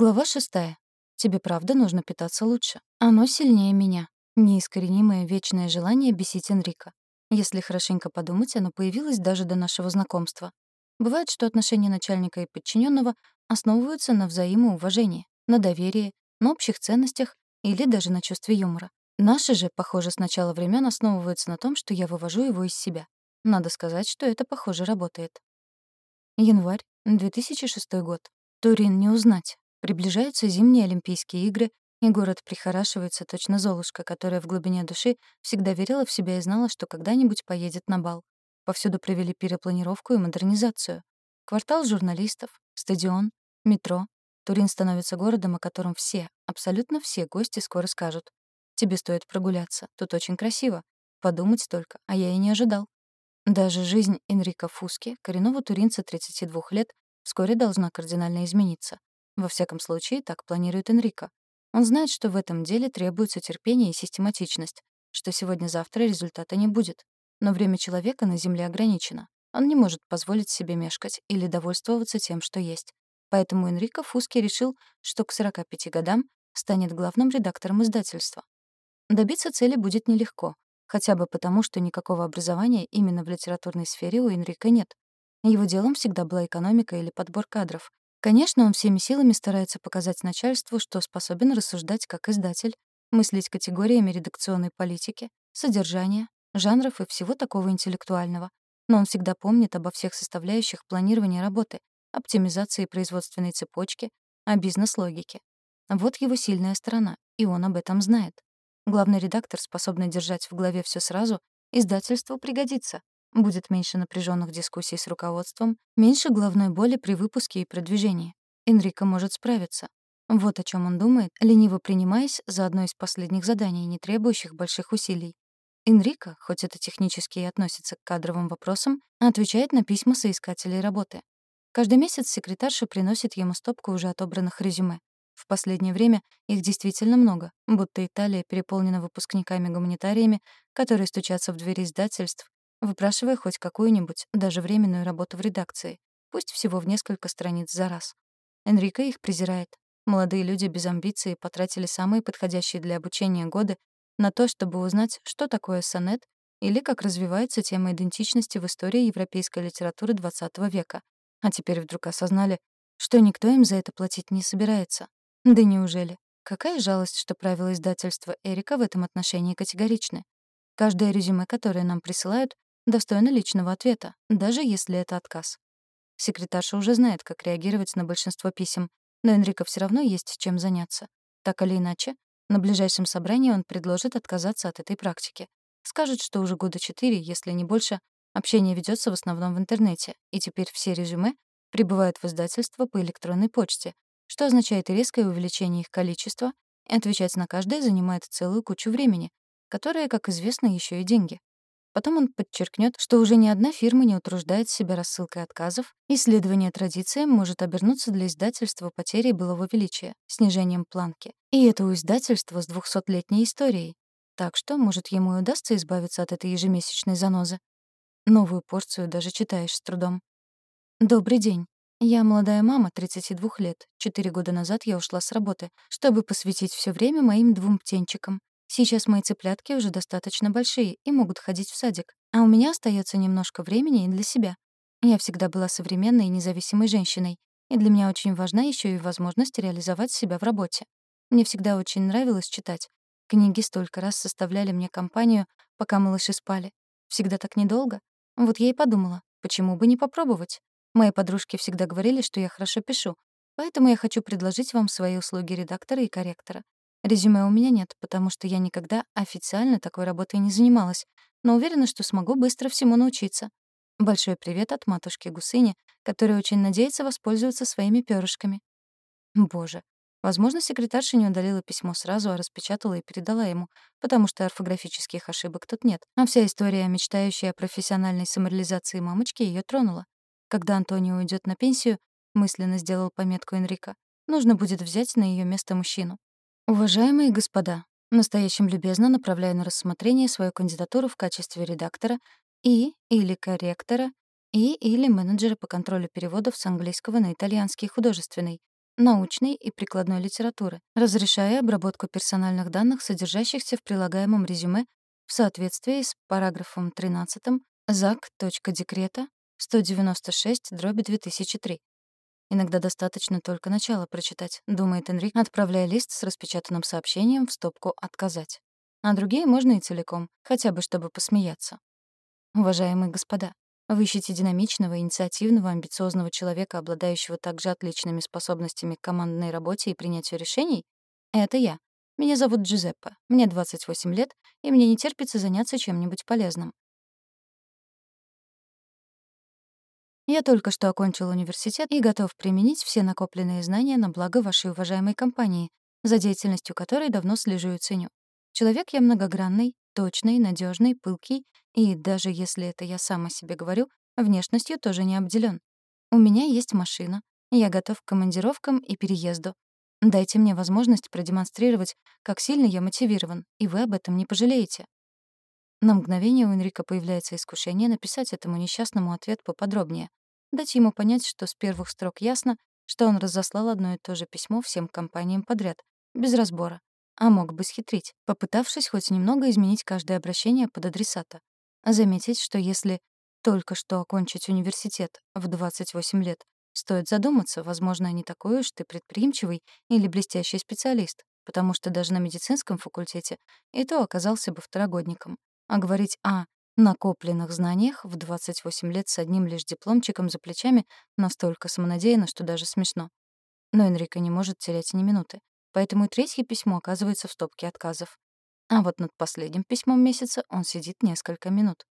Глава шестая. Тебе правда нужно питаться лучше. Оно сильнее меня. Неискоренимое вечное желание бесить Энрика. Если хорошенько подумать, оно появилось даже до нашего знакомства. Бывает, что отношения начальника и подчиненного основываются на взаимоуважении, на доверии, на общих ценностях или даже на чувстве юмора. Наши же, похоже, с начала времен основываются на том, что я вывожу его из себя. Надо сказать, что это, похоже, работает. Январь, 2006 год. Турин не узнать. Приближаются зимние Олимпийские игры, и город прихорашивается точно Золушка, которая в глубине души всегда верила в себя и знала, что когда-нибудь поедет на бал. Повсюду провели перепланировку и модернизацию. Квартал журналистов, стадион, метро. Турин становится городом, о котором все, абсолютно все гости скоро скажут. Тебе стоит прогуляться, тут очень красиво. Подумать только, а я и не ожидал. Даже жизнь Энрика Фуски, коренного туринца 32 лет, вскоре должна кардинально измениться. Во всяком случае, так планирует Энрико. Он знает, что в этом деле требуется терпение и систематичность, что сегодня-завтра результата не будет. Но время человека на Земле ограничено. Он не может позволить себе мешкать или довольствоваться тем, что есть. Поэтому Энрико Фуски решил, что к 45 годам станет главным редактором издательства. Добиться цели будет нелегко, хотя бы потому, что никакого образования именно в литературной сфере у Энрика нет. Его делом всегда была экономика или подбор кадров. Конечно, он всеми силами старается показать начальству, что способен рассуждать как издатель, мыслить категориями редакционной политики, содержания, жанров и всего такого интеллектуального. Но он всегда помнит обо всех составляющих планирования работы, оптимизации производственной цепочки, о бизнес-логике. Вот его сильная сторона, и он об этом знает. Главный редактор, способный держать в голове все сразу, издательству пригодится. Будет меньше напряженных дискуссий с руководством, меньше головной боли при выпуске и продвижении. Энрико может справиться. Вот о чем он думает, лениво принимаясь за одно из последних заданий, не требующих больших усилий. Энрико, хоть это технически и относится к кадровым вопросам, отвечает на письма соискателей работы. Каждый месяц секретарша приносит ему стопку уже отобранных резюме. В последнее время их действительно много, будто Италия переполнена выпускниками-гуманитариями, которые стучатся в двери издательств, выпрашивая хоть какую-нибудь, даже временную работу в редакции, пусть всего в несколько страниц за раз. Энрико их презирает. Молодые люди без амбиций потратили самые подходящие для обучения годы на то, чтобы узнать, что такое сонет или как развивается тема идентичности в истории европейской литературы XX века. А теперь вдруг осознали, что никто им за это платить не собирается. Да неужели? Какая жалость, что правила издательства Эрика в этом отношении категоричны. Каждое резюме, которое нам присылают, достойно личного ответа, даже если это отказ. Секретарша уже знает, как реагировать на большинство писем, но Энрико все равно есть чем заняться. Так или иначе, на ближайшем собрании он предложит отказаться от этой практики. Скажет, что уже года четыре, если не больше, общение ведется в основном в интернете, и теперь все резюме прибывают в издательство по электронной почте, что означает резкое увеличение их количества, и отвечать на каждое занимает целую кучу времени, которое, как известно, еще и деньги. Потом он подчеркнет, что уже ни одна фирма не утруждает себя рассылкой отказов, и следование традициям может обернуться для издательства потерей былого величия, снижением планки. И это у издательства с двухсотлетней историей. Так что, может, ему и удастся избавиться от этой ежемесячной занозы. Новую порцию даже читаешь с трудом. «Добрый день. Я молодая мама, 32 лет. Четыре года назад я ушла с работы, чтобы посвятить все время моим двум птенчикам. Сейчас мои цыплятки уже достаточно большие и могут ходить в садик, а у меня остается немножко времени и для себя. Я всегда была современной и независимой женщиной, и для меня очень важна еще и возможность реализовать себя в работе. Мне всегда очень нравилось читать. Книги столько раз составляли мне компанию, пока малыши спали. Всегда так недолго. Вот я и подумала, почему бы не попробовать? Мои подружки всегда говорили, что я хорошо пишу, поэтому я хочу предложить вам свои услуги редактора и корректора. Резюме у меня нет, потому что я никогда официально такой работой не занималась, но уверена, что смогу быстро всему научиться. Большой привет от матушки Гусыни, которая очень надеется воспользоваться своими перышками. Боже. Возможно, секретарша не удалила письмо сразу, а распечатала и передала ему, потому что орфографических ошибок тут нет. А вся история, мечтающая о профессиональной самореализации мамочки, ее тронула. Когда Антонио уйдет на пенсию, мысленно сделал пометку Энрика, нужно будет взять на ее место мужчину. Уважаемые господа, настоящим любезно направляю на рассмотрение свою кандидатуру в качестве редактора и или корректора и или менеджера по контролю переводов с английского на итальянский художественный. научной и прикладной литературы, разрешая обработку персональных данных, содержащихся в прилагаемом резюме в соответствии с параграфом 13 ЗАГ.Декрета 196-2003. Иногда достаточно только начала прочитать, думает Энрик, отправляя лист с распечатанным сообщением в стопку «Отказать». А другие можно и целиком, хотя бы чтобы посмеяться. Уважаемые господа, вы ищете динамичного, инициативного, амбициозного человека, обладающего также отличными способностями к командной работе и принятию решений? Это я. Меня зовут Джузеппе. Мне 28 лет, и мне не терпится заняться чем-нибудь полезным. Я только что окончил университет и готов применить все накопленные знания на благо вашей уважаемой компании, за деятельностью которой давно слежу и ценю. Человек я многогранный, точный, надежный, пылкий, и даже если это я сам о себе говорю, внешностью тоже не обделен. У меня есть машина, я готов к командировкам и переезду. Дайте мне возможность продемонстрировать, как сильно я мотивирован, и вы об этом не пожалеете. На мгновение у Энрика появляется искушение написать этому несчастному ответ поподробнее, дать ему понять, что с первых строк ясно, что он разослал одно и то же письмо всем компаниям подряд, без разбора, а мог бы схитрить, попытавшись хоть немного изменить каждое обращение под адресата. Заметить, что если только что окончить университет в 28 лет, стоит задуматься, возможно, не такой уж ты предприимчивый или блестящий специалист, потому что даже на медицинском факультете и то оказался бы второгодником. А говорить о накопленных знаниях в 28 лет с одним лишь дипломчиком за плечами настолько самонадеянно, что даже смешно. Но Энрико не может терять ни минуты, поэтому и третье письмо оказывается в стопке отказов. А вот над последним письмом месяца он сидит несколько минут.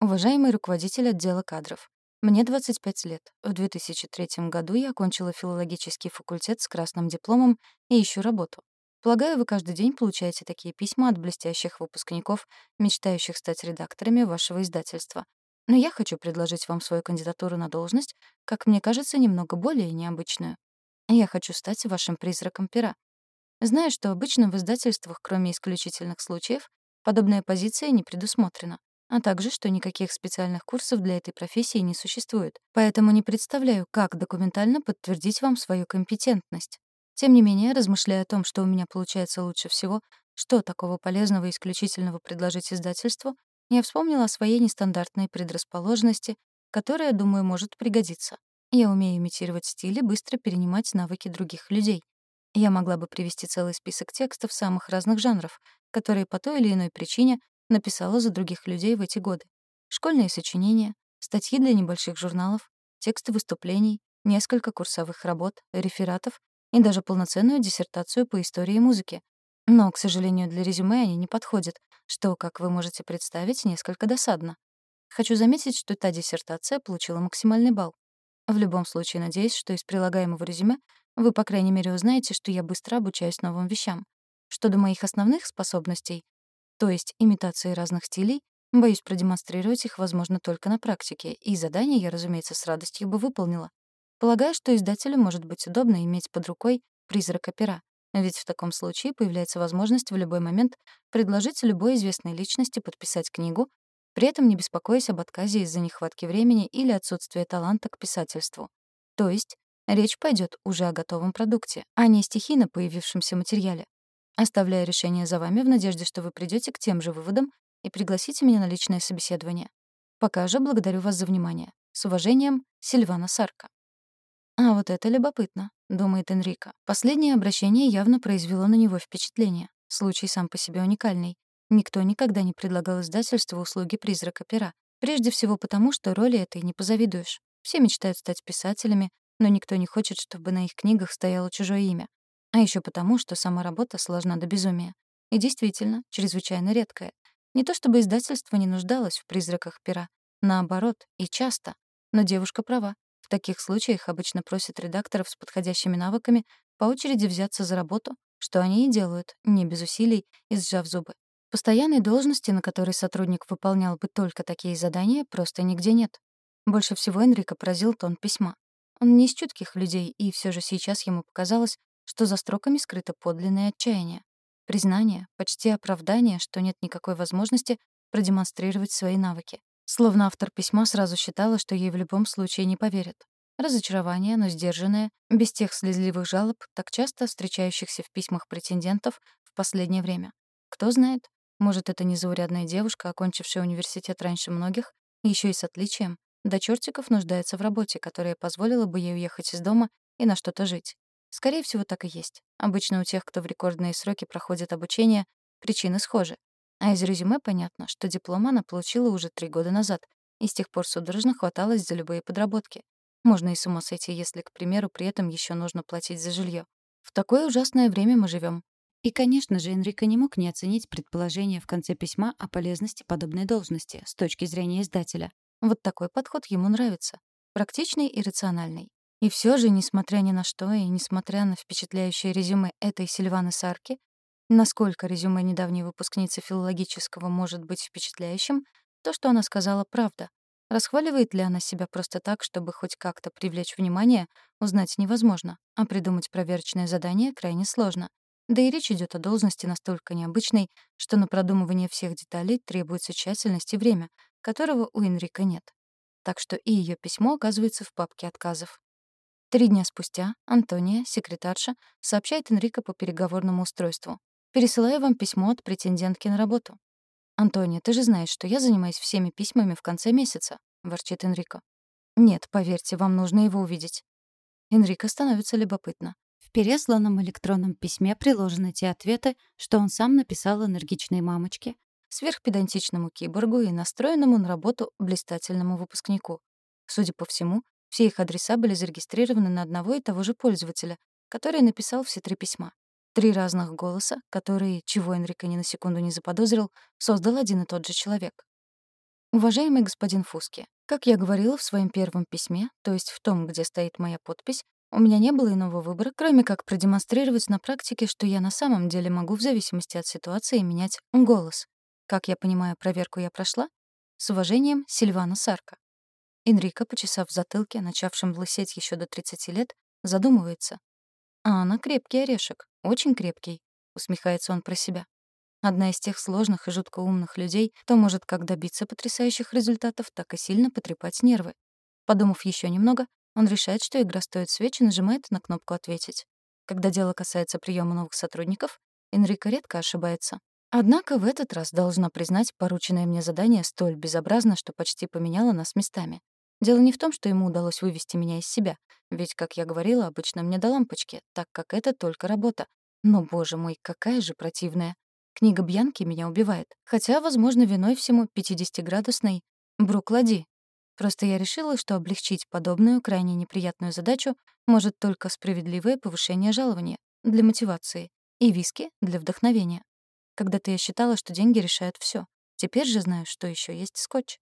Уважаемый руководитель отдела кадров, мне 25 лет. В 2003 году я окончила филологический факультет с красным дипломом и ищу работу. Полагаю, вы каждый день получаете такие письма от блестящих выпускников, мечтающих стать редакторами вашего издательства. Но я хочу предложить вам свою кандидатуру на должность, как мне кажется, немного более необычную. Я хочу стать вашим призраком пера. Знаю, что обычно в издательствах, кроме исключительных случаев, подобная позиция не предусмотрена, а также, что никаких специальных курсов для этой профессии не существует. Поэтому не представляю, как документально подтвердить вам свою компетентность. Тем не менее, размышляя о том, что у меня получается лучше всего, что такого полезного и исключительного предложить издательству, я вспомнила о своей нестандартной предрасположенности, которая, думаю, может пригодиться. Я умею имитировать стиль и быстро перенимать навыки других людей. Я могла бы привести целый список текстов самых разных жанров, которые по той или иной причине написала за других людей в эти годы. Школьные сочинения, статьи для небольших журналов, тексты выступлений, несколько курсовых работ, рефератов и даже полноценную диссертацию по истории музыки. Но, к сожалению, для резюме они не подходят, что, как вы можете представить, несколько досадно. Хочу заметить, что та диссертация получила максимальный балл. В любом случае, надеюсь, что из прилагаемого резюме вы, по крайней мере, узнаете, что я быстро обучаюсь новым вещам. Что до моих основных способностей, то есть имитации разных стилей, боюсь продемонстрировать их, возможно, только на практике, и задание я, разумеется, с радостью бы выполнила. Полагаю, что издателю может быть удобно иметь под рукой призрака пера, ведь в таком случае появляется возможность в любой момент предложить любой известной личности подписать книгу, при этом не беспокоясь об отказе из-за нехватки времени или отсутствия таланта к писательству. То есть речь пойдет уже о готовом продукте, а не стихийно появившемся материале. Оставляю решение за вами в надежде, что вы придете к тем же выводам и пригласите меня на личное собеседование. Пока же благодарю вас за внимание. С уважением, Сильвана Сарка. «А вот это любопытно», — думает Энрико. Последнее обращение явно произвело на него впечатление. Случай сам по себе уникальный. Никто никогда не предлагал издательству услуги призрака пера. Прежде всего потому, что роли этой не позавидуешь. Все мечтают стать писателями, но никто не хочет, чтобы на их книгах стояло чужое имя. А еще потому, что сама работа сложна до безумия. И действительно, чрезвычайно редкая. Не то чтобы издательство не нуждалось в призраках пера. Наоборот, и часто. Но девушка права. Таких случаях обычно просят редакторов с подходящими навыками по очереди взяться за работу, что они и делают, не без усилий и сжав зубы. Постоянной должности, на которой сотрудник выполнял бы только такие задания, просто нигде нет. Больше всего Энрика поразил тон письма. Он не из чутких людей, и все же сейчас ему показалось, что за строками скрыто подлинное отчаяние. Признание, почти оправдание, что нет никакой возможности продемонстрировать свои навыки. Словно автор письма сразу считала, что ей в любом случае не поверят. разочарование, но сдержанное, без тех слезливых жалоб, так часто встречающихся в письмах претендентов в последнее время. Кто знает, может, это незаурядная девушка, окончившая университет раньше многих, еще и с отличием, до чертиков нуждается в работе, которая позволила бы ей уехать из дома и на что-то жить. Скорее всего, так и есть. Обычно у тех, кто в рекордные сроки проходит обучение, причины схожи. А из резюме понятно, что диплом она получила уже три года назад и с тех пор судорожно хваталась за любые подработки. Можно и с ума сойти, если, к примеру, при этом еще нужно платить за жилье. В такое ужасное время мы живем. И, конечно же, Энрико не мог не оценить предположение в конце письма о полезности подобной должности с точки зрения издателя. Вот такой подход ему нравится. Практичный и рациональный. И все же, несмотря ни на что и несмотря на впечатляющее резюме этой Сильваны Сарки, насколько резюме недавней выпускницы филологического может быть впечатляющим, то, что она сказала, правда. Расхваливает ли она себя просто так, чтобы хоть как-то привлечь внимание, узнать невозможно, а придумать проверочное задание крайне сложно. Да и речь идет о должности настолько необычной, что на продумывание всех деталей требуется тщательность и время, которого у Энрика нет. Так что и ее письмо оказывается в папке отказов. Три дня спустя Антония, секретарша, сообщает Энрико по переговорному устройству. «Пересылаю вам письмо от претендентки на работу». «Антония, ты же знаешь, что я занимаюсь всеми письмами в конце месяца», — ворчит Энрико. «Нет, поверьте, вам нужно его увидеть». Энрико становится любопытно. В пересланном электронном письме приложены те ответы, что он сам написал энергичной мамочке, сверхпедантичному киборгу и настроенному на работу блистательному выпускнику. Судя по всему, все их адреса были зарегистрированы на одного и того же пользователя, который написал все три письма. Три разных голоса, которые, чего Энрико ни на секунду не заподозрил, создал один и тот же человек. Уважаемый господин Фуски, как я говорила в своем первом письме, то есть в том, где стоит моя подпись, у меня не было иного выбора, кроме как продемонстрировать на практике, что я на самом деле могу в зависимости от ситуации менять голос. Как я понимаю, проверку я прошла? С уважением, Сильвана Сарка. Энрико, почесав в затылке, начавшим лысеть еще до 30 лет, задумывается. «А она крепкий орешек, очень крепкий», — усмехается он про себя. Одна из тех сложных и жутко умных людей, кто может как добиться потрясающих результатов, так и сильно потрепать нервы. Подумав еще немного, он решает, что игра стоит свеч и нажимает на кнопку «Ответить». Когда дело касается приема новых сотрудников, Энрико редко ошибается. Однако в этот раз, должна признать, порученное мне задание столь безобразно, что почти поменяло нас местами. Дело не в том, что ему удалось вывести меня из себя, ведь, как я говорила, обычно мне до лампочки, так как это только работа. Но, боже мой, какая же противная. Книга Бьянки меня убивает, хотя, возможно, виной всему 50-градусный Бруклади. Просто я решила, что облегчить подобную крайне неприятную задачу может только справедливое повышение жалования для мотивации и виски для вдохновения. Когда-то я считала, что деньги решают все. Теперь же знаю, что еще есть скотч.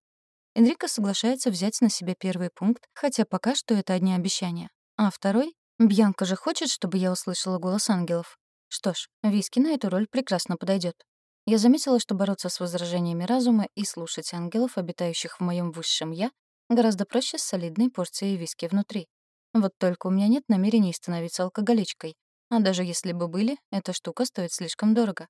Энрико соглашается взять на себя первый пункт, хотя пока что это одни обещания. А второй? Бьянка же хочет, чтобы я услышала голос ангелов. Что ж, виски на эту роль прекрасно подойдет. Я заметила, что бороться с возражениями разума и слушать ангелов, обитающих в моем высшем «я», гораздо проще с солидной порцией виски внутри. Вот только у меня нет намерений становиться алкоголичкой. А даже если бы были, эта штука стоит слишком дорого.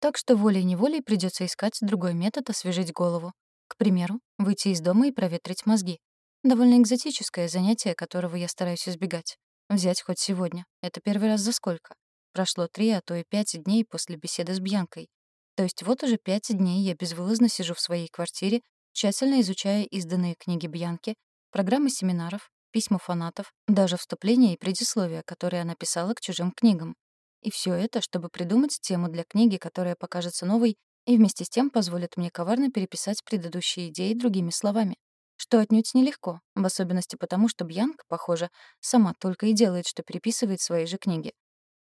Так что волей-неволей придется искать другой метод освежить голову. К примеру, выйти из дома и проветрить мозги. Довольно экзотическое занятие, которого я стараюсь избегать. Взять хоть сегодня. Это первый раз за сколько? Прошло три, а то и пять дней после беседы с Бьянкой. То есть вот уже пять дней я безвылазно сижу в своей квартире, тщательно изучая изданные книги Бьянки, программы семинаров, письма фанатов, даже вступления и предисловия, которые она писала к чужим книгам. И все это, чтобы придумать тему для книги, которая покажется новой и вместе с тем позволит мне коварно переписать предыдущие идеи другими словами. Что отнюдь нелегко, в особенности потому, что Бьянка, похоже, сама только и делает, что переписывает свои же книги.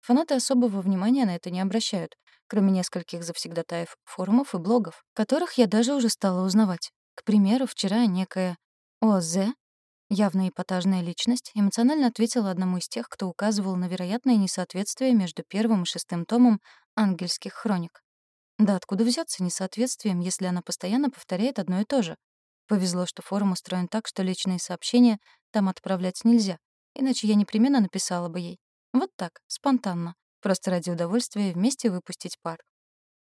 Фанаты особого внимания на это не обращают, кроме нескольких завсегдатаев форумов и блогов, которых я даже уже стала узнавать. К примеру, вчера некая ОЗ, явно эпатажная личность, эмоционально ответила одному из тех, кто указывал на вероятное несоответствие между первым и шестым томом «Ангельских хроник». Да откуда взяться несоответствием, если она постоянно повторяет одно и то же? Повезло, что форум устроен так, что личные сообщения там отправлять нельзя, иначе я непременно написала бы ей. Вот так, спонтанно, просто ради удовольствия вместе выпустить пар.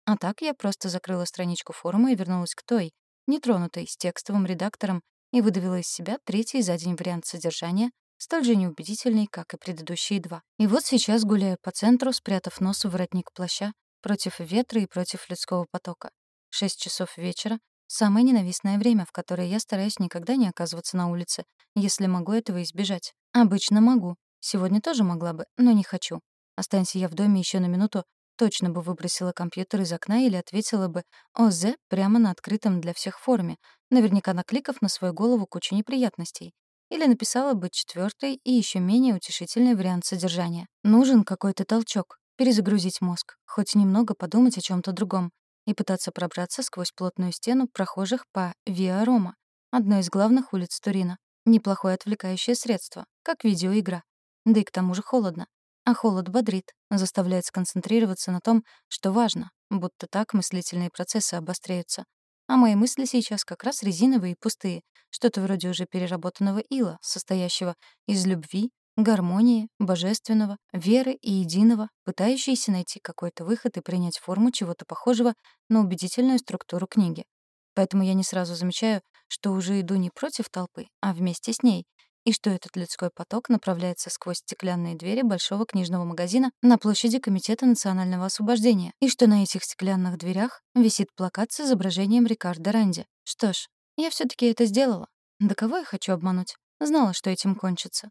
А так я просто закрыла страничку форума и вернулась к той, нетронутой, с текстовым редактором, и выдавила из себя третий за день вариант содержания, столь же неубедительный, как и предыдущие два. И вот сейчас гуляю по центру, спрятав нос в воротник плаща, против ветра и против людского потока. Шесть часов вечера — самое ненавистное время, в которое я стараюсь никогда не оказываться на улице, если могу этого избежать. Обычно могу. Сегодня тоже могла бы, но не хочу. Останься я в доме еще на минуту, точно бы выбросила компьютер из окна или ответила бы «ОЗ» прямо на открытом для всех форуме, наверняка накликав на свою голову кучу неприятностей. Или написала бы четвертый и еще менее утешительный вариант содержания. Нужен какой-то толчок, перезагрузить мозг, хоть немного подумать о чем то другом и пытаться пробраться сквозь плотную стену прохожих по Виа Рома, одной из главных улиц Турина. Неплохое отвлекающее средство, как видеоигра. Да и к тому же холодно. А холод бодрит, заставляет сконцентрироваться на том, что важно, будто так мыслительные процессы обостряются. А мои мысли сейчас как раз резиновые и пустые, что-то вроде уже переработанного ила, состоящего из любви, гармонии, божественного, веры и единого, пытающиеся найти какой-то выход и принять форму чего-то похожего на убедительную структуру книги. Поэтому я не сразу замечаю, что уже иду не против толпы, а вместе с ней, и что этот людской поток направляется сквозь стеклянные двери большого книжного магазина на площади Комитета национального освобождения, и что на этих стеклянных дверях висит плакат с изображением Рикардо Ранди. Что ж, я все таки это сделала. Да кого я хочу обмануть? Знала, что этим кончится.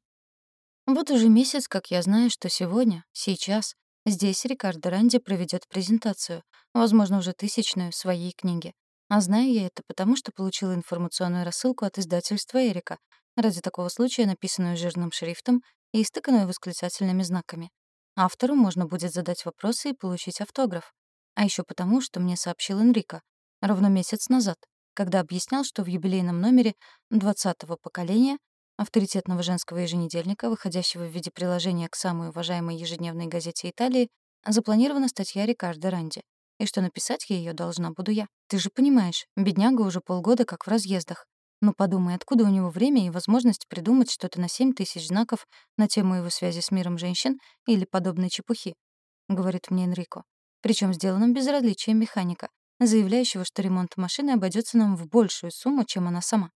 Вот уже месяц, как я знаю, что сегодня, сейчас, здесь Рикардо Ранди проведет презентацию, возможно, уже тысячную, своей книги. А знаю я это потому, что получила информационную рассылку от издательства «Эрика», ради такого случая написанную жирным шрифтом и истыканную восклицательными знаками. Автору можно будет задать вопросы и получить автограф. А еще потому, что мне сообщил Энрико ровно месяц назад, когда объяснял, что в юбилейном номере 20-го поколения авторитетного женского еженедельника, выходящего в виде приложения к самой уважаемой ежедневной газете Италии, запланирована статья Рикардо Ранди, и что написать ее должна буду я. Ты же понимаешь, бедняга уже полгода как в разъездах, ну подумай, откуда у него время и возможность придумать что-то на семь тысяч знаков на тему его связи с миром женщин или подобной чепухи, говорит мне Энрико. Причем сделанным безразличием механика, заявляющего, что ремонт машины обойдется нам в большую сумму, чем она сама.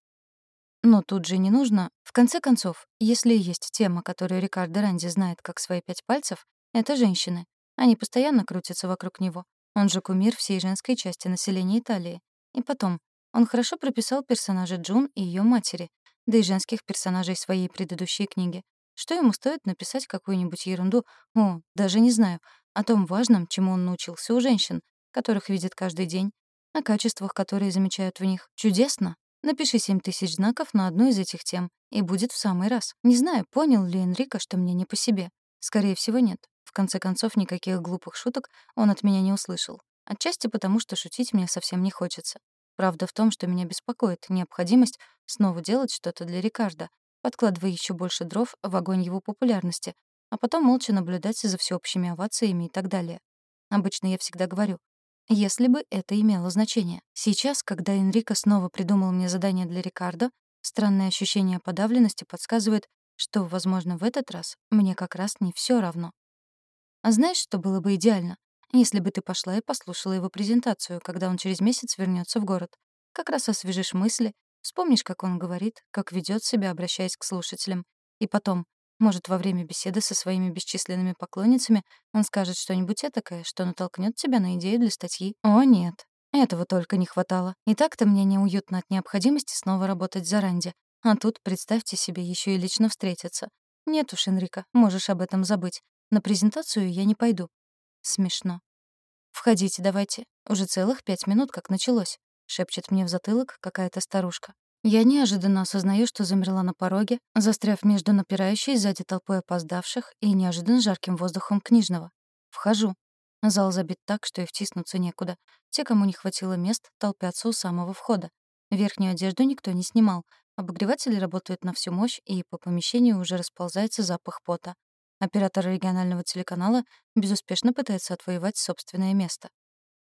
Но тут же не нужно. В конце концов, если есть тема, которую Рикардо Ранди знает как свои пять пальцев, это женщины. Они постоянно крутятся вокруг него. Он же кумир всей женской части населения Италии. И потом, он хорошо прописал персонажа Джун и ее матери, да и женских персонажей своей предыдущей книги. Что ему стоит написать какую-нибудь ерунду, о, даже не знаю, о том важном, чему он научился у женщин, которых видит каждый день, о качествах, которые замечают в них. Чудесно! Напиши семь тысяч знаков на одну из этих тем, и будет в самый раз. Не знаю, понял ли Энрико, что мне не по себе. Скорее всего, нет. В конце концов, никаких глупых шуток он от меня не услышал. Отчасти потому, что шутить мне совсем не хочется. Правда в том, что меня беспокоит необходимость снова делать что-то для Рикардо, подкладывая еще больше дров в огонь его популярности, а потом молча наблюдать за всеобщими овациями и так далее. Обычно я всегда говорю, если бы это имело значение. Сейчас, когда Энрико снова придумал мне задание для Рикардо, странное ощущение подавленности подсказывает, что, возможно, в этот раз мне как раз не все равно. А знаешь, что было бы идеально? если бы ты пошла и послушала его презентацию, когда он через месяц вернется в город. Как раз освежишь мысли, вспомнишь, как он говорит, как ведет себя, обращаясь к слушателям. И потом, может, во время беседы со своими бесчисленными поклонницами он скажет что-нибудь этакое, что натолкнет тебя на идею для статьи. О, нет. Этого только не хватало. И так-то мне неуютно от необходимости снова работать за Ранди. А тут, представьте себе, еще и лично встретиться. Нет уж, Энрика, можешь об этом забыть. На презентацию я не пойду. Смешно. «Входите давайте. Уже целых пять минут как началось», — шепчет мне в затылок какая-то старушка. Я неожиданно осознаю, что замерла на пороге, застряв между напирающей сзади толпой опоздавших и неожиданно жарким воздухом книжного. Вхожу. Зал забит так, что и втиснуться некуда. Те, кому не хватило мест, толпятся у самого входа. Верхнюю одежду никто не снимал. Обогреватели работают на всю мощь, и по помещению уже расползается запах пота. Оператор регионального телеканала безуспешно пытается отвоевать собственное место.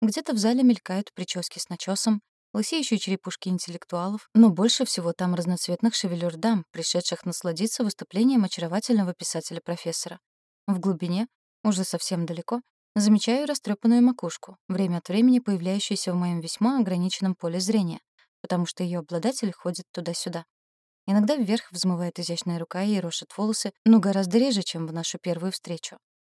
Где-то в зале мелькают прически с начесом, лысеющие черепушки интеллектуалов, но больше всего там разноцветных шевелюр дам, пришедших насладиться выступлением очаровательного писателя-профессора. В глубине, уже совсем далеко, замечаю растрепанную макушку, время от времени появляющуюся в моем весьма ограниченном поле зрения, потому что ее обладатель ходит туда-сюда. Иногда вверх взмывает изящная рука и рошит волосы, но гораздо реже, чем в нашу первую встречу.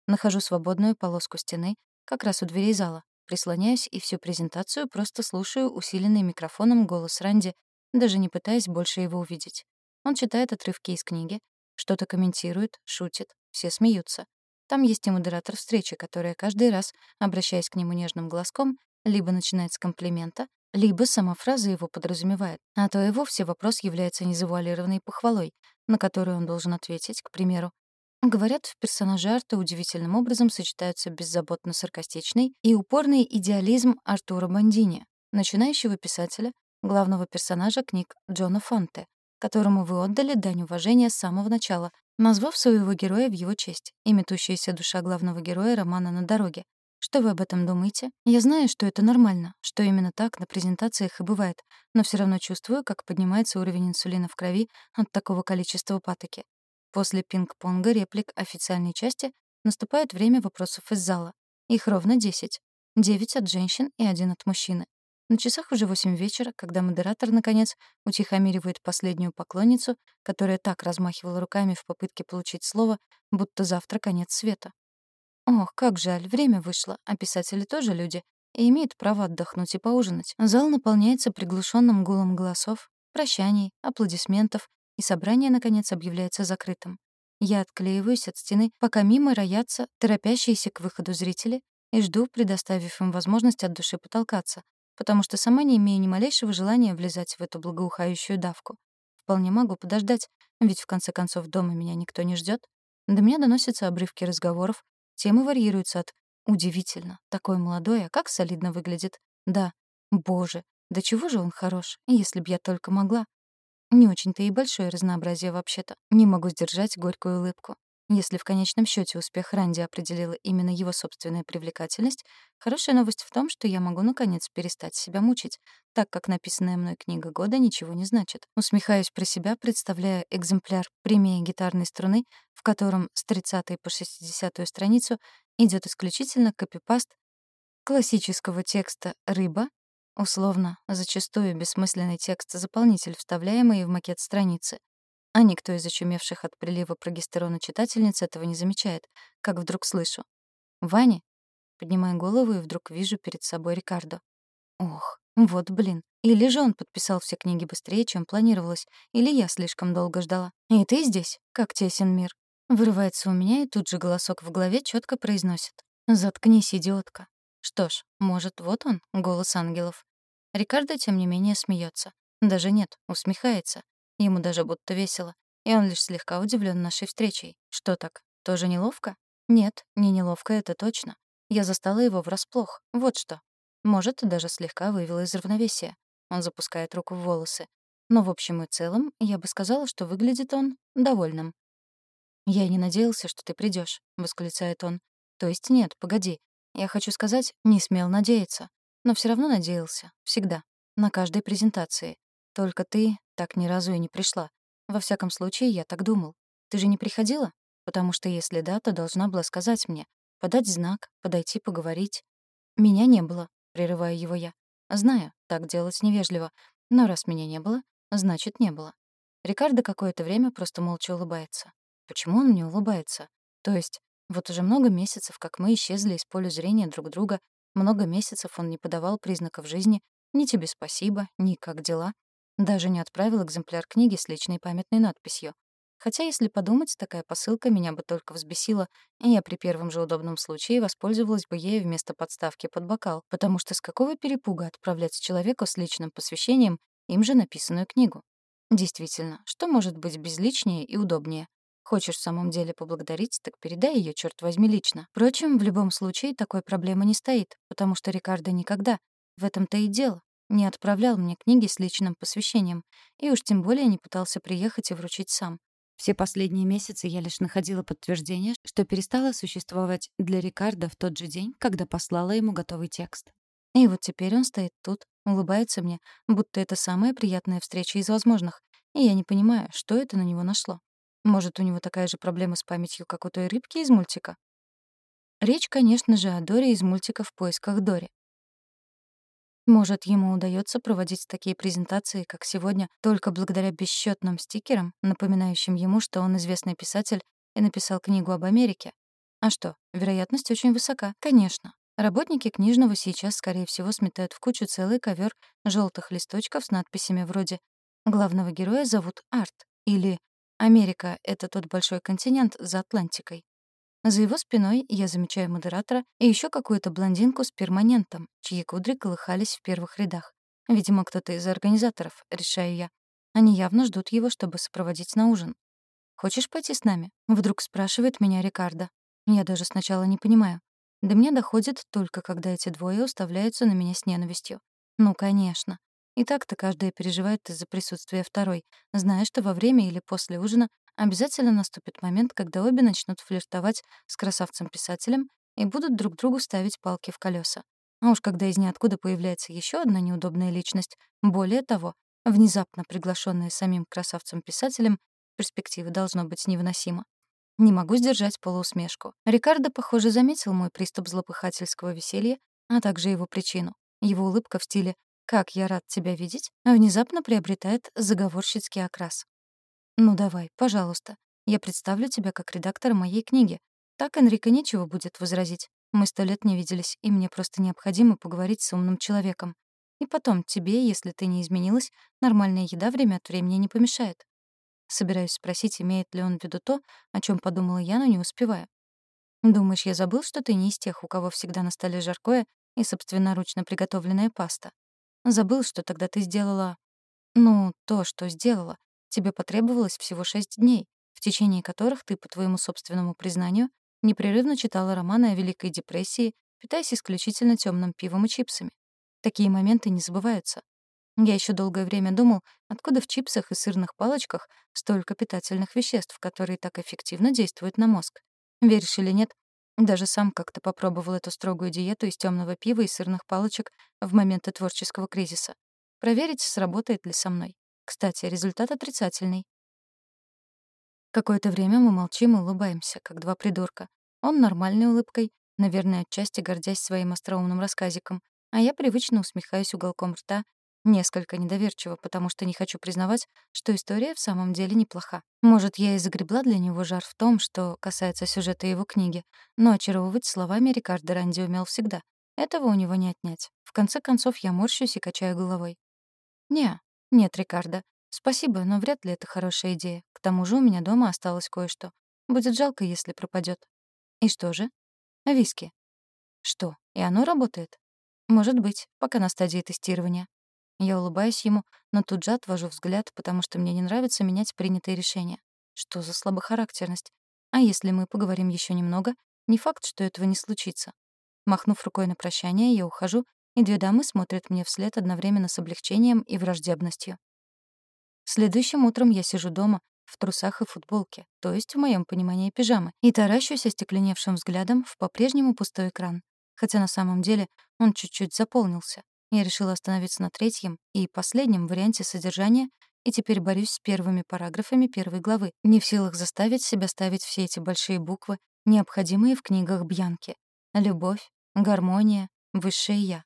Нахожу свободную полоску стены, как раз у дверей зала. Прислоняюсь и всю презентацию просто слушаю усиленный микрофоном голос Ранди, даже не пытаясь больше его увидеть. Он читает отрывки из книги, что-то комментирует, шутит, все смеются. Там есть и модератор встречи, которая каждый раз, обращаясь к нему нежным глазком, либо начинает с комплимента, либо сама фраза его подразумевает, а то и вовсе вопрос является незавуалированной похвалой, на которую он должен ответить, к примеру. Говорят, персонажи Арта удивительным образом сочетаются беззаботно-саркастичный и упорный идеализм Артура Бандини, начинающего писателя, главного персонажа книг Джона Фонте, которому вы отдали дань уважения с самого начала, назвав своего героя в его честь, и метущаяся душа главного героя романа «На дороге». Что вы об этом думаете? Я знаю, что это нормально, что именно так на презентациях и бывает, но все равно чувствую, как поднимается уровень инсулина в крови от такого количества патоки. После пинг-понга реплик официальной части наступает время вопросов из зала. Их ровно 10. 9 от женщин и один от мужчины. На часах уже 8 вечера, когда модератор, наконец, утихомиривает последнюю поклонницу, которая так размахивала руками в попытке получить слово, будто завтра конец света. Ох, как жаль, время вышло, а писатели тоже люди и имеют право отдохнуть и поужинать. Зал наполняется приглушенным гулом голосов, прощаний, аплодисментов и собрание, наконец, объявляется закрытым. Я отклеиваюсь от стены, пока мимо роятся торопящиеся к выходу зрители, и жду, предоставив им возможность от души потолкаться, потому что сама не имею ни малейшего желания влезать в эту благоухающую давку. Вполне могу подождать, ведь в конце концов дома меня никто не ждет. До меня доносятся обрывки разговоров, темы варьируются от «удивительно, такой молодой, а как солидно выглядит», да «боже, да чего же он хорош, если б я только могла», не очень-то и большое разнообразие вообще-то. Не могу сдержать горькую улыбку. Если в конечном счете успех Ранди определила именно его собственная привлекательность, хорошая новость в том, что я могу наконец перестать себя мучить, так как написанная мной книга года ничего не значит. Усмехаюсь про себя, представляя экземпляр премии гитарной струны, в котором с 30 по 60 страницу идет исключительно копипаст классического текста «Рыба» Условно, зачастую бессмысленный текст-заполнитель, вставляемый в макет страницы. А никто из очумевших от прилива прогестерона читательниц этого не замечает, как вдруг слышу. «Ваня?» Поднимаю голову и вдруг вижу перед собой Рикардо. Ох, вот блин. Или же он подписал все книги быстрее, чем планировалось, или я слишком долго ждала. «И ты здесь? Как тесен мир?» Вырывается у меня, и тут же голосок в голове четко произносит. «Заткнись, идиотка. Что ж, может, вот он, голос ангелов. Рикардо, тем не менее, смеется. Даже нет, усмехается. Ему даже будто весело. И он лишь слегка удивлен нашей встречей. Что так, тоже неловко? Нет, не неловко, это точно. Я застала его врасплох. Вот что. Может, даже слегка вывела из равновесия. Он запускает руку в волосы. Но в общем и целом, я бы сказала, что выглядит он довольным. «Я не надеялся, что ты придешь, восклицает он. «То есть нет, погоди. Я хочу сказать, не смел надеяться. Но все равно надеялся. Всегда. На каждой презентации. Только ты так ни разу и не пришла. Во всяком случае, я так думал. Ты же не приходила? Потому что если да, то должна была сказать мне. Подать знак, подойти поговорить. Меня не было, прерываю его я. Знаю, так делать невежливо. Но раз меня не было, значит, не было. Рикардо какое-то время просто молча улыбается. Почему он мне улыбается? То есть, вот уже много месяцев, как мы исчезли из поля зрения друг друга, много месяцев он не подавал признаков жизни, ни тебе спасибо, ни как дела. Даже не отправил экземпляр книги с личной памятной надписью. Хотя, если подумать, такая посылка меня бы только взбесила, и я при первом же удобном случае воспользовалась бы ею вместо подставки под бокал, потому что с какого перепуга отправлять человеку с личным посвящением им же написанную книгу? Действительно, что может быть безличнее и удобнее? Хочешь в самом деле поблагодарить, так передай ее, черт возьми, лично. Впрочем, в любом случае такой проблемы не стоит, потому что Рикардо никогда, в этом-то и дело, не отправлял мне книги с личным посвящением, и уж тем более не пытался приехать и вручить сам. Все последние месяцы я лишь находила подтверждение, что перестала существовать для Рикардо в тот же день, когда послала ему готовый текст. И вот теперь он стоит тут, улыбается мне, будто это самая приятная встреча из возможных, и я не понимаю, что это на него нашло. Может, у него такая же проблема с памятью, как у той рыбки из мультика? Речь, конечно же, о Доре из мультика «В поисках Дори». Может, ему удается проводить такие презентации, как сегодня, только благодаря бесчетным стикерам, напоминающим ему, что он известный писатель и написал книгу об Америке. А что, вероятность очень высока, конечно. Работники книжного сейчас, скорее всего, сметают в кучу целый ковер желтых листочков с надписями вроде «Главного героя зовут Арт» или «Америка — это тот большой континент за Атлантикой». За его спиной я замечаю модератора и еще какую-то блондинку с перманентом, чьи кудри колыхались в первых рядах. Видимо, кто-то из организаторов, решаю я. Они явно ждут его, чтобы сопроводить на ужин. «Хочешь пойти с нами?» — вдруг спрашивает меня Рикардо. Я даже сначала не понимаю. До меня доходит только, когда эти двое уставляются на меня с ненавистью. Ну, конечно. И так-то каждая переживает из-за присутствия второй, зная, что во время или после ужина Обязательно наступит момент, когда обе начнут флиртовать с красавцем-писателем и будут друг другу ставить палки в колеса. А уж когда из ниоткуда появляется еще одна неудобная личность, более того, внезапно приглашенная самим красавцем-писателем, перспектива должно быть невыносима. Не могу сдержать полуусмешку. Рикардо, похоже, заметил мой приступ злопыхательского веселья, а также его причину. Его улыбка в стиле «Как я рад тебя видеть» внезапно приобретает заговорщицкий окрас. «Ну давай, пожалуйста. Я представлю тебя как редактора моей книги. Так Энрико нечего будет возразить. Мы сто лет не виделись, и мне просто необходимо поговорить с умным человеком. И потом, тебе, если ты не изменилась, нормальная еда время от времени не помешает». Собираюсь спросить, имеет ли он в виду то, о чем подумала я, но не успеваю. «Думаешь, я забыл, что ты не из тех, у кого всегда на столе жаркое и собственноручно приготовленная паста? Забыл, что тогда ты сделала... Ну, то, что сделала, Тебе потребовалось всего шесть дней, в течение которых ты, по твоему собственному признанию, непрерывно читала романы о Великой депрессии, питаясь исключительно темным пивом и чипсами. Такие моменты не забываются. Я еще долгое время думал, откуда в чипсах и сырных палочках столько питательных веществ, которые так эффективно действуют на мозг. Веришь или нет, даже сам как-то попробовал эту строгую диету из темного пива и сырных палочек в моменты творческого кризиса. Проверить, сработает ли со мной. Кстати, результат отрицательный. Какое-то время мы молчим и улыбаемся, как два придурка. Он нормальной улыбкой, наверное, отчасти гордясь своим остроумным рассказиком, а я привычно усмехаюсь уголком рта, несколько недоверчиво, потому что не хочу признавать, что история в самом деле неплоха. Может, я и загребла для него жар в том, что касается сюжета его книги, но очаровывать словами Рикардо Ранди умел всегда. Этого у него не отнять. В конце концов, я морщусь и качаю головой. «Не, «Нет, Рикардо, спасибо, но вряд ли это хорошая идея. К тому же у меня дома осталось кое-что. Будет жалко, если пропадет. «И что же?» «Виски». «Что, и оно работает?» «Может быть, пока на стадии тестирования». Я улыбаюсь ему, но тут же отвожу взгляд, потому что мне не нравится менять принятые решения. Что за слабохарактерность? А если мы поговорим еще немного, не факт, что этого не случится. Махнув рукой на прощание, я ухожу и две дамы смотрят мне вслед одновременно с облегчением и враждебностью. Следующим утром я сижу дома, в трусах и футболке, то есть в моем понимании пижамы, и таращусь остекленевшим взглядом в по-прежнему пустой экран. Хотя на самом деле он чуть-чуть заполнился. Я решила остановиться на третьем и последнем варианте содержания и теперь борюсь с первыми параграфами первой главы, не в силах заставить себя ставить все эти большие буквы, необходимые в книгах Бьянки. Любовь, гармония, высшее «я».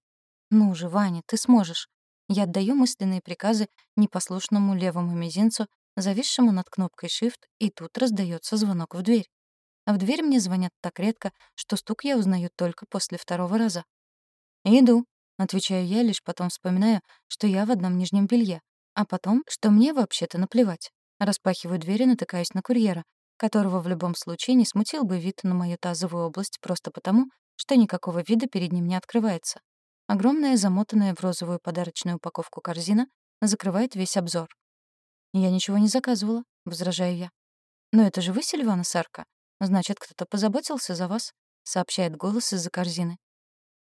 «Ну же, Ваня, ты сможешь». Я отдаю мысленные приказы непослушному левому мизинцу, зависшему над кнопкой Shift, и тут раздается звонок в дверь. А в дверь мне звонят так редко, что стук я узнаю только после второго раза. «Иду», — отвечаю я, лишь потом вспоминаю, что я в одном нижнем белье, а потом, что мне вообще-то наплевать. Распахиваю дверь и натыкаюсь на курьера, которого в любом случае не смутил бы вид на мою тазовую область просто потому, что никакого вида перед ним не открывается. Огромная, замотанная в розовую подарочную упаковку корзина закрывает весь обзор. «Я ничего не заказывала», — возражаю я. «Но это же вы, Сильвана Сарка. Значит, кто-то позаботился за вас», — сообщает голос из-за корзины.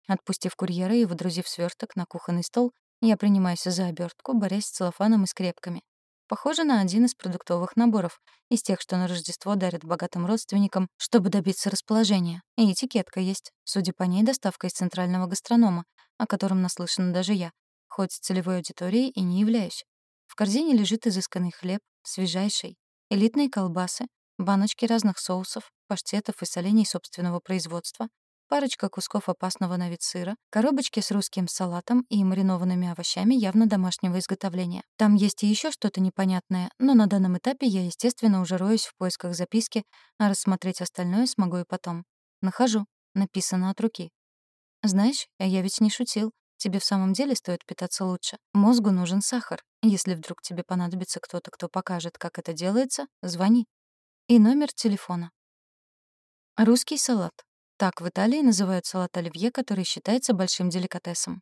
Отпустив курьера и водрузив сверток на кухонный стол, я принимаюсь за обертку, борясь с целлофаном и скрепками. Похоже на один из продуктовых наборов, из тех, что на Рождество дарят богатым родственникам, чтобы добиться расположения. И этикетка есть. Судя по ней, доставка из центрального гастронома, о котором наслышана даже я, хоть целевой аудиторией и не являюсь. В корзине лежит изысканный хлеб, свежайший, элитные колбасы, баночки разных соусов, паштетов и солений собственного производства, парочка кусков опасного на вид сыра, коробочки с русским салатом и маринованными овощами явно домашнего изготовления. Там есть и еще что-то непонятное, но на данном этапе я, естественно, уже роюсь в поисках записки, а рассмотреть остальное смогу и потом. Нахожу. Написано от руки. Знаешь, я ведь не шутил. Тебе в самом деле стоит питаться лучше. Мозгу нужен сахар. Если вдруг тебе понадобится кто-то, кто покажет, как это делается, звони. И номер телефона. Русский салат. Так в Италии называют салат оливье, который считается большим деликатесом.